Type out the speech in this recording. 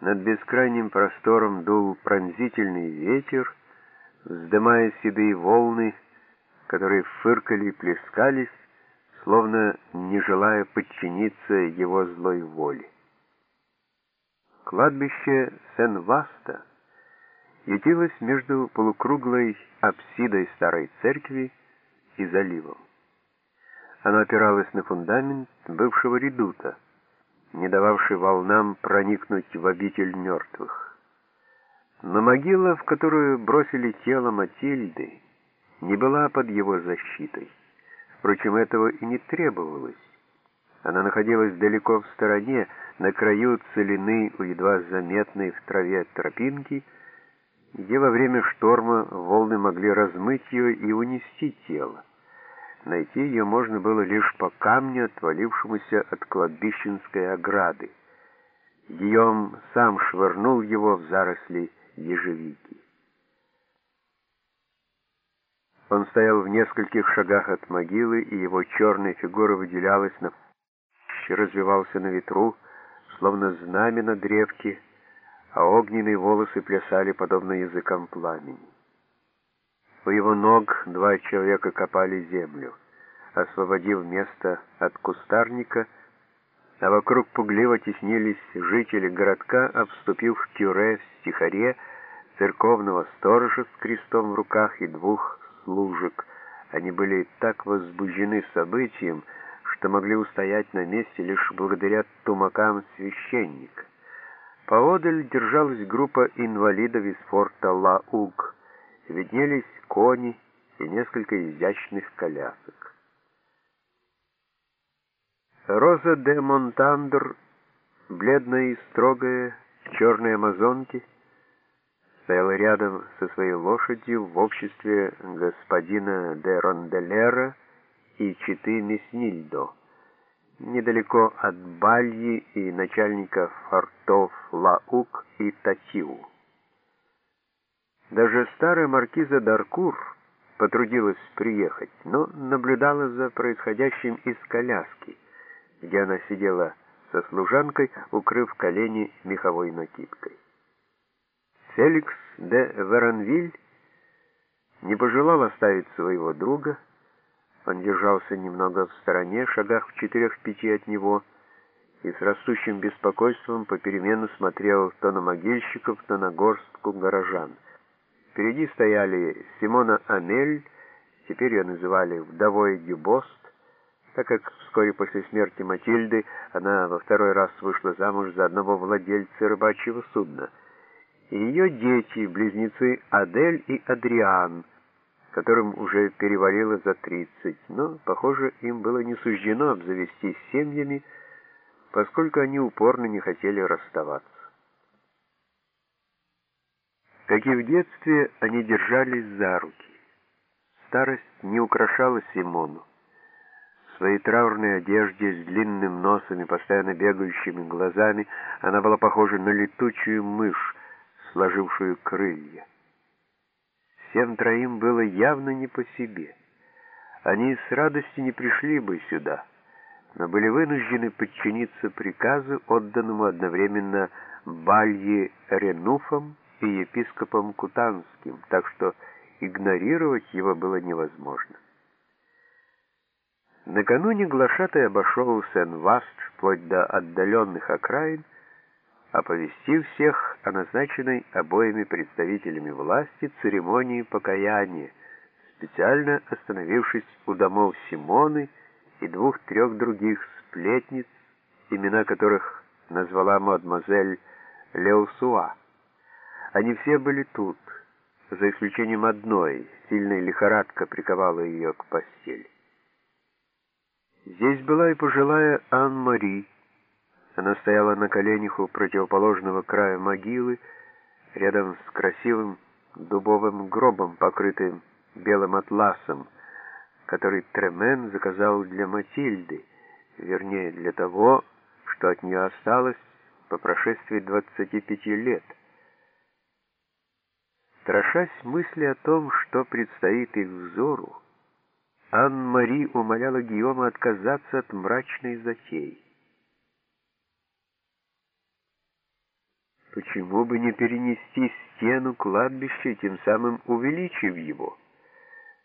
Над бескрайним простором дул пронзительный ветер, вздымая седые волны, которые фыркали и плескались, словно не желая подчиниться его злой воле. Кладбище Сен-Васта ютилось между полукруглой апсидой старой церкви и заливом. Оно опиралось на фундамент бывшего редута, не дававший волнам проникнуть в обитель мертвых. Но могила, в которую бросили тело Матильды, не была под его защитой. Впрочем, этого и не требовалось. Она находилась далеко в стороне, на краю целины у едва заметной в траве тропинки, где во время шторма волны могли размыть ее и унести тело. Найти ее можно было лишь по камню, отвалившемуся от кладбищенской ограды. Гийом сам швырнул его в заросли ежевики. Он стоял в нескольких шагах от могилы, и его черная фигура выделялась на развивался на ветру, словно знамя на древке, а огненные волосы плясали подобно языкам пламени. У его ног два человека копали землю, освободив место от кустарника, а вокруг пугливо теснились жители городка, обступив кюре в стихаре, церковного сторожа с крестом в руках и двух служек. Они были так возбуждены событием, что могли устоять на месте лишь благодаря тумакам священника. Поодаль держалась группа инвалидов из форта Ла-Уг виднелись кони и несколько изящных колясок. Роза де Монтандр, бледная и строгая, в черной амазонке, стояла рядом со своей лошадью в обществе господина де Ронделера и читы Меснильдо, недалеко от Бальи и начальника фортов Лаук и Татиу. Даже старая маркиза Даркур потрудилась приехать, но наблюдала за происходящим из коляски, где она сидела со служанкой, укрыв колени меховой накидкой. Феликс де Веранвиль не пожелал оставить своего друга, он держался немного в стороне, шагах в четырех-пяти от него, и с растущим беспокойством попеременно смотрел то на могильщиков, то на горстку горожан — Впереди стояли Симона Амель, теперь ее называли вдовой Дюбост, так как вскоре после смерти Матильды она во второй раз вышла замуж за одного владельца рыбачьего судна, и ее дети, близнецы Адель и Адриан, которым уже перевалило за 30, но, похоже, им было не суждено обзавестись семьями, поскольку они упорно не хотели расставаться. Как и в детстве, они держались за руки. Старость не украшала Симону. Своей траурной одежде с длинным носом и постоянно бегающими глазами она была похожа на летучую мышь, сложившую крылья. Всем троим было явно не по себе. Они с радостью не пришли бы сюда, но были вынуждены подчиниться приказу, отданному одновременно Балье Ренуфом и епископом Кутанским, так что игнорировать его было невозможно. Накануне глашатай обошел Сен-Васт вплоть до отдаленных окраин, оповестив всех о назначенной обоими представителями власти церемонии покаяния, специально остановившись у домов Симоны и двух-трех других сплетниц, имена которых назвала мадемуазель Леусуа. Они все были тут, за исключением одной, сильная лихорадка приковала ее к постели. Здесь была и пожилая Ан-Мари. Она стояла на коленях у противоположного края могилы, рядом с красивым дубовым гробом, покрытым белым атласом, который Тремен заказал для Матильды, вернее, для того, что от нее осталось по прошествии 25 лет. Страшась мысли о том, что предстоит их взору, Ан-Мари умоляла Гийома отказаться от мрачной затеи. Почему бы не перенести стену кладбища, тем самым увеличив его?